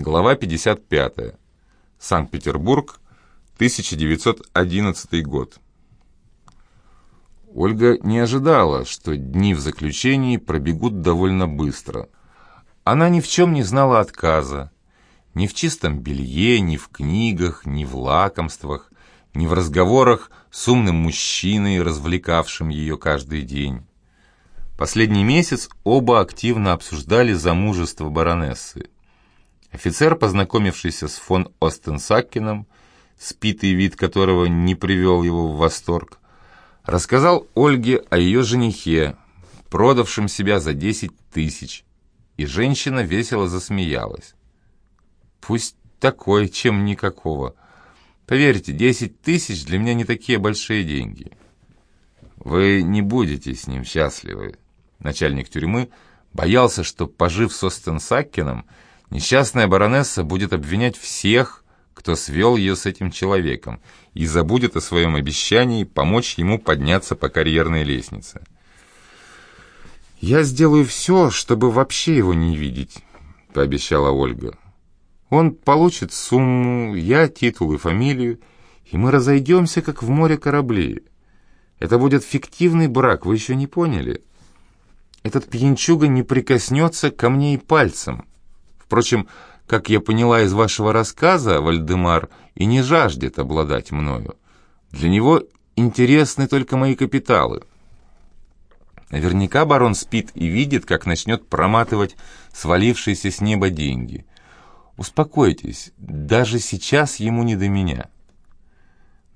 Глава 55. Санкт-Петербург, 1911 год. Ольга не ожидала, что дни в заключении пробегут довольно быстро. Она ни в чем не знала отказа. Ни в чистом белье, ни в книгах, ни в лакомствах, ни в разговорах с умным мужчиной, развлекавшим ее каждый день. Последний месяц оба активно обсуждали замужество баронессы. Офицер, познакомившийся с фон Остенсаккеном, спитый вид которого не привел его в восторг, рассказал Ольге о ее женихе, продавшем себя за 10 тысяч, и женщина весело засмеялась. «Пусть такой, чем никакого. Поверьте, 10 тысяч для меня не такие большие деньги. Вы не будете с ним счастливы». Начальник тюрьмы боялся, что, пожив с Остенсаккеном, Несчастная баронесса будет обвинять всех, кто свел ее с этим человеком, и забудет о своем обещании помочь ему подняться по карьерной лестнице. «Я сделаю все, чтобы вообще его не видеть», — пообещала Ольга. «Он получит сумму, я титул и фамилию, и мы разойдемся, как в море кораблей. Это будет фиктивный брак, вы еще не поняли? Этот пьянчуга не прикоснется ко мне и пальцем». Впрочем, как я поняла из вашего рассказа, Вальдемар и не жаждет обладать мною. Для него интересны только мои капиталы. Наверняка барон спит и видит, как начнет проматывать свалившиеся с неба деньги. Успокойтесь, даже сейчас ему не до меня.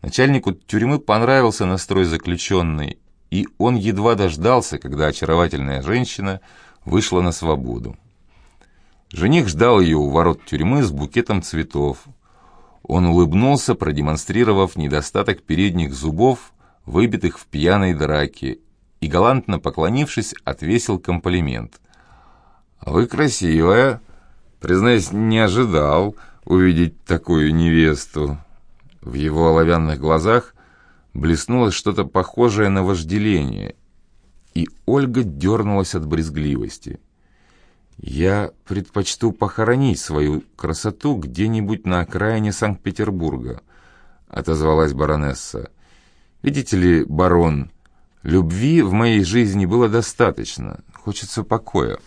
Начальнику тюрьмы понравился настрой заключенной, и он едва дождался, когда очаровательная женщина вышла на свободу. Жених ждал ее у ворот тюрьмы с букетом цветов. Он улыбнулся, продемонстрировав недостаток передних зубов, выбитых в пьяной драке, и, галантно поклонившись, отвесил комплимент. «Вы красивая. Признаюсь, не ожидал увидеть такую невесту». В его оловянных глазах блеснуло что-то похожее на вожделение, и Ольга дернулась от брезгливости. «Я предпочту похоронить свою красоту где-нибудь на окраине Санкт-Петербурга», — отозвалась баронесса. «Видите ли, барон, любви в моей жизни было достаточно. Хочется покоя».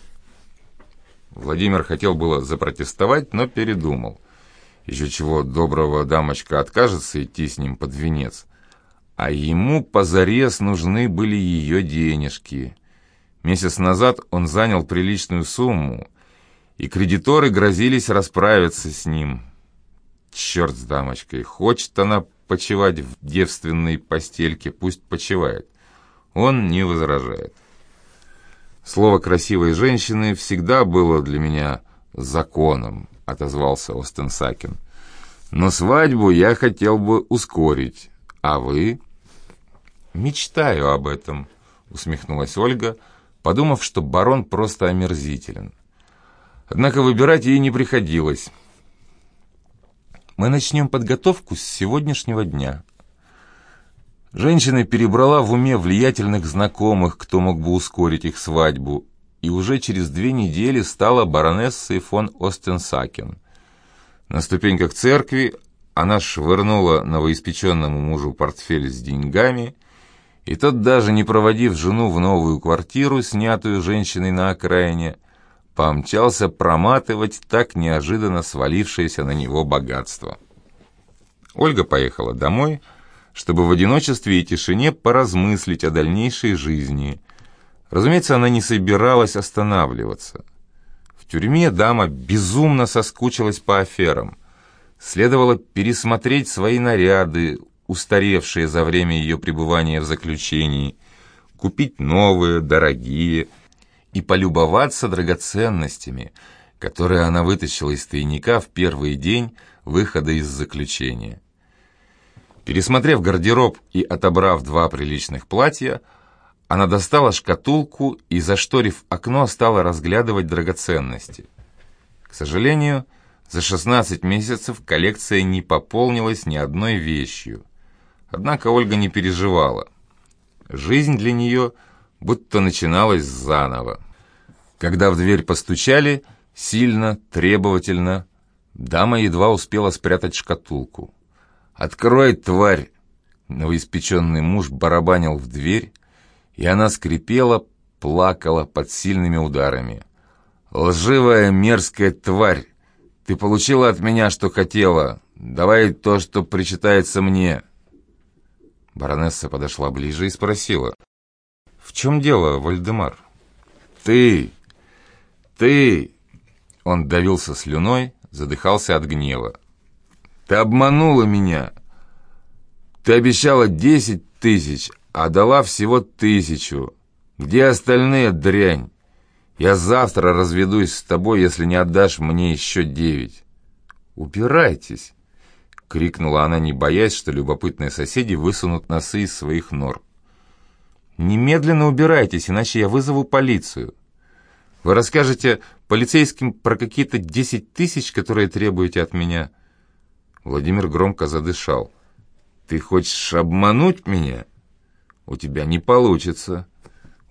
Владимир хотел было запротестовать, но передумал. Еще чего доброго дамочка откажется идти с ним под венец. А ему позарез нужны были ее денежки — Месяц назад он занял приличную сумму, и кредиторы грозились расправиться с ним. Черт с дамочкой, хочет она почивать в девственной постельке, пусть почивает. Он не возражает. Слово «красивой женщины» всегда было для меня законом, отозвался Остенсакин. Но свадьбу я хотел бы ускорить. А вы? Мечтаю об этом, усмехнулась Ольга, — подумав, что барон просто омерзителен. Однако выбирать ей не приходилось. Мы начнем подготовку с сегодняшнего дня. Женщина перебрала в уме влиятельных знакомых, кто мог бы ускорить их свадьбу, и уже через две недели стала баронессой фон Остенсакен. На ступеньках церкви она швырнула новоиспеченному мужу портфель с деньгами и тот, даже не проводив жену в новую квартиру, снятую женщиной на окраине, помчался проматывать так неожиданно свалившееся на него богатство. Ольга поехала домой, чтобы в одиночестве и тишине поразмыслить о дальнейшей жизни. Разумеется, она не собиралась останавливаться. В тюрьме дама безумно соскучилась по аферам. Следовало пересмотреть свои наряды, устаревшие за время ее пребывания в заключении, купить новые, дорогие и полюбоваться драгоценностями, которые она вытащила из тайника в первый день выхода из заключения. Пересмотрев гардероб и отобрав два приличных платья, она достала шкатулку и, зашторив окно, стала разглядывать драгоценности. К сожалению, за 16 месяцев коллекция не пополнилась ни одной вещью – Однако Ольга не переживала. Жизнь для нее будто начиналась заново. Когда в дверь постучали, сильно, требовательно, Дама едва успела спрятать шкатулку. «Открой, тварь!» Новоиспеченный муж барабанил в дверь, и она скрипела, плакала под сильными ударами. «Лживая мерзкая тварь! Ты получила от меня, что хотела. Давай то, что причитается мне!» Баронесса подошла ближе и спросила. «В чем дело, Вальдемар?» «Ты! Ты!» Он давился слюной, задыхался от гнева. «Ты обманула меня! Ты обещала десять тысяч, а дала всего тысячу. Где остальные, дрянь? Я завтра разведусь с тобой, если не отдашь мне еще девять». «Убирайтесь!» — крикнула она, не боясь, что любопытные соседи высунут носы из своих нор. «Немедленно убирайтесь, иначе я вызову полицию. Вы расскажете полицейским про какие-то десять тысяч, которые требуете от меня?» Владимир громко задышал. «Ты хочешь обмануть меня? У тебя не получится!»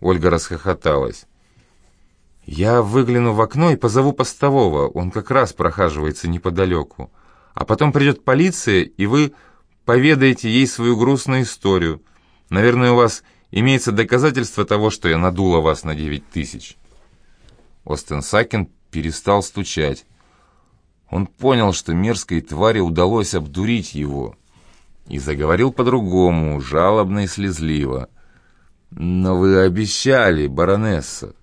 Ольга расхохоталась. «Я выгляну в окно и позову постового, он как раз прохаживается неподалеку. А потом придет полиция, и вы поведаете ей свою грустную историю. Наверное, у вас имеется доказательство того, что я надула вас на девять тысяч». Остен Сакин перестал стучать. Он понял, что мерзкой твари удалось обдурить его, и заговорил по-другому, жалобно и слезливо. «Но вы обещали, баронесса.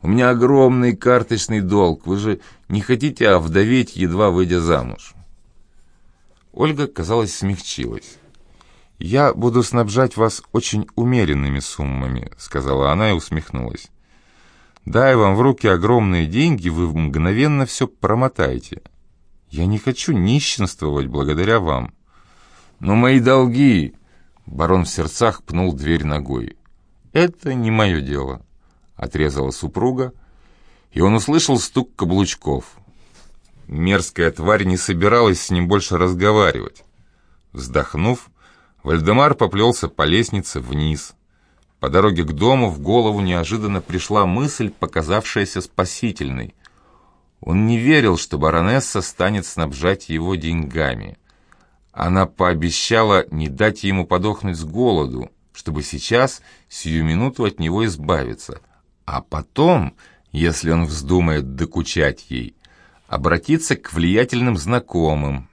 У меня огромный карточный долг. Вы же не хотите овдоветь, едва выйдя замуж?» Ольга, казалось, смягчилась. «Я буду снабжать вас очень умеренными суммами», — сказала она и усмехнулась. «Дай вам в руки огромные деньги, вы мгновенно все промотаете. Я не хочу нищенствовать благодаря вам». «Но мои долги...» — барон в сердцах пнул дверь ногой. «Это не мое дело», — отрезала супруга, и он услышал стук каблучков. Мерзкая тварь не собиралась с ним больше разговаривать. Вздохнув, Вальдемар поплелся по лестнице вниз. По дороге к дому в голову неожиданно пришла мысль, показавшаяся спасительной. Он не верил, что баронесса станет снабжать его деньгами. Она пообещала не дать ему подохнуть с голоду, чтобы сейчас, сию минуту от него избавиться. А потом, если он вздумает докучать ей, обратиться к влиятельным знакомым.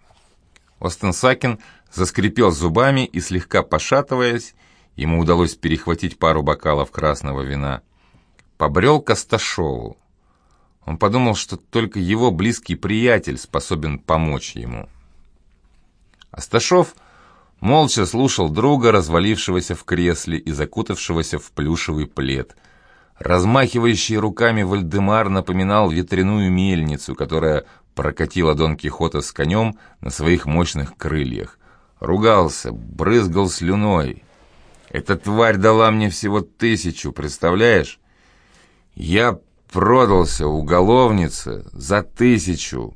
Остенсакин заскрипел зубами и, слегка пошатываясь, ему удалось перехватить пару бокалов красного вина, побрел к Асташову. Он подумал, что только его близкий приятель способен помочь ему. Асташов молча слушал друга, развалившегося в кресле и закутавшегося в плюшевый плед. Размахивающий руками Вальдемар напоминал ветряную мельницу, которая прокатила Дон Кихота с конем на своих мощных крыльях. Ругался, брызгал слюной. «Эта тварь дала мне всего тысячу, представляешь? Я продался уголовнице за тысячу.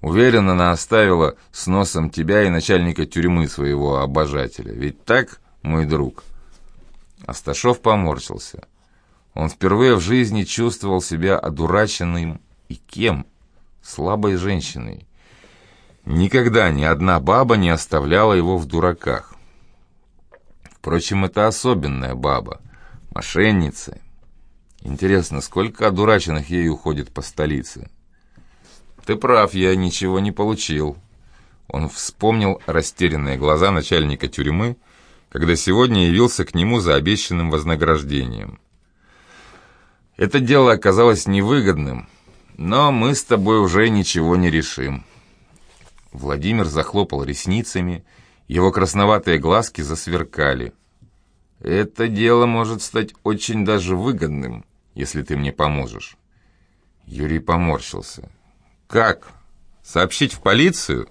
Уверен, она оставила с носом тебя и начальника тюрьмы своего обожателя. Ведь так, мой друг?» Асташов поморщился. Он впервые в жизни чувствовал себя одураченным и кем? Слабой женщиной. Никогда ни одна баба не оставляла его в дураках. Впрочем, это особенная баба, мошенница. Интересно, сколько одураченных ей уходит по столице? «Ты прав, я ничего не получил». Он вспомнил растерянные глаза начальника тюрьмы, когда сегодня явился к нему за обещанным вознаграждением. Это дело оказалось невыгодным, но мы с тобой уже ничего не решим. Владимир захлопал ресницами, его красноватые глазки засверкали. Это дело может стать очень даже выгодным, если ты мне поможешь. Юрий поморщился. «Как? Сообщить в полицию?»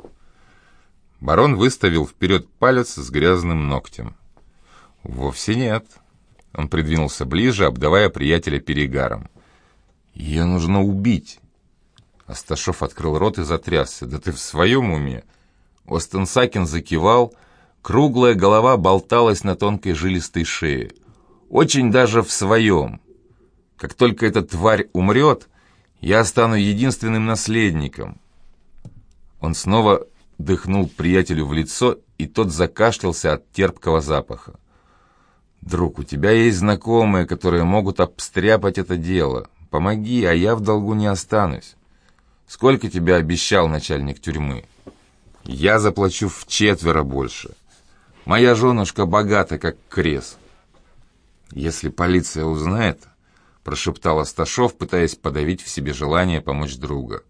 Барон выставил вперед палец с грязным ногтем. «Вовсе нет». Он придвинулся ближе, обдавая приятеля перегаром. «Ее нужно убить!» Асташов открыл рот и затрясся. «Да ты в своем уме?» Остенсакин закивал, круглая голова болталась на тонкой жилистой шее. «Очень даже в своем. Как только эта тварь умрет, я стану единственным наследником. Он снова дыхнул приятелю в лицо, и тот закашлялся от терпкого запаха. «Друг, у тебя есть знакомые, которые могут обстряпать это дело. Помоги, а я в долгу не останусь. Сколько тебе обещал начальник тюрьмы? Я заплачу в четверо больше. Моя женушка богата, как крест». «Если полиция узнает...» — прошептал Асташов, пытаясь подавить в себе желание помочь друга.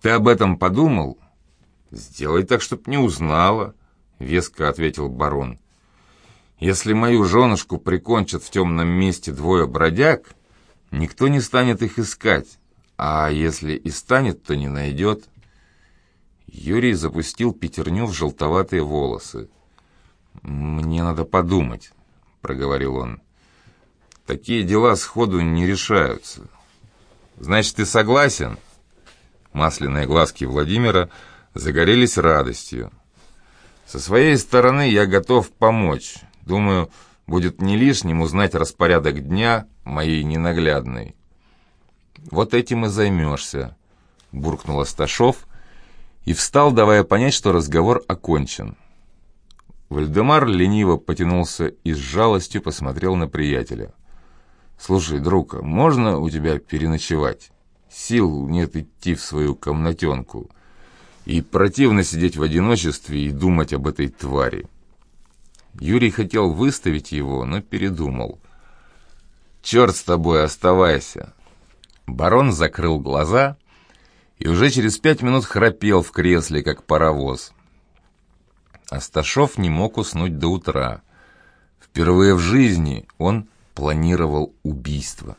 «Ты об этом подумал?» «Сделай так, чтоб не узнала», — веско ответил барон. «Если мою женушку прикончат в темном месте двое бродяг, никто не станет их искать, а если и станет, то не найдет». Юрий запустил пятерню в желтоватые волосы. «Мне надо подумать», — проговорил он. «Такие дела сходу не решаются». «Значит, ты согласен?» Масляные глазки Владимира — загорелись радостью. Со своей стороны я готов помочь. Думаю, будет не лишним узнать распорядок дня моей ненаглядной. «Вот этим и займешься», — буркнул Асташов и встал, давая понять, что разговор окончен. Вальдемар лениво потянулся и с жалостью посмотрел на приятеля. «Слушай, друг, можно у тебя переночевать? Сил нет идти в свою комнатенку». И противно сидеть в одиночестве и думать об этой твари. Юрий хотел выставить его, но передумал. «Черт с тобой, оставайся!» Барон закрыл глаза и уже через пять минут храпел в кресле, как паровоз. Асташов не мог уснуть до утра. Впервые в жизни он планировал убийство.